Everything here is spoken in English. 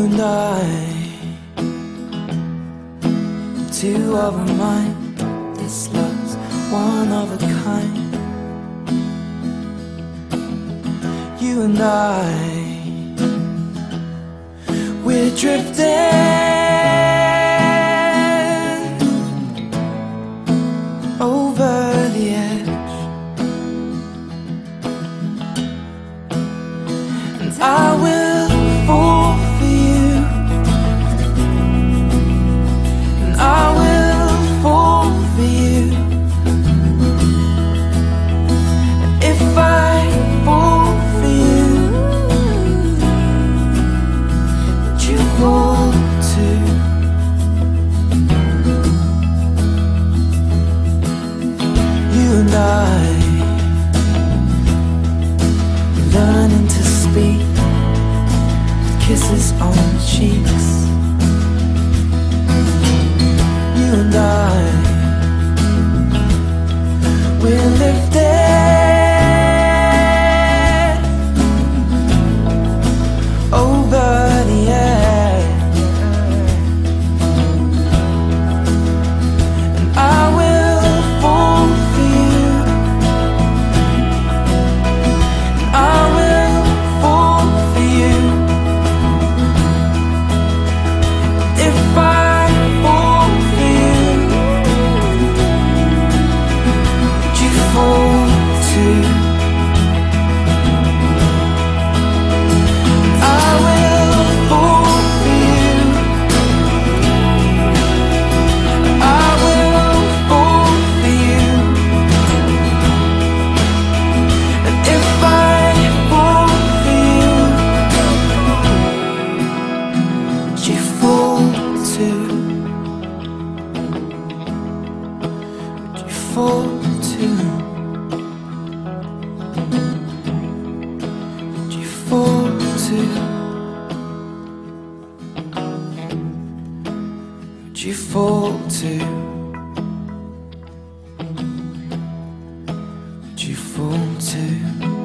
and I, two of a mind. This love's one of a kind. You and I, we're drifting over the edge, and I will kisses on the cheeks. beautiful too Beautiful too Would you fall too Would you fall too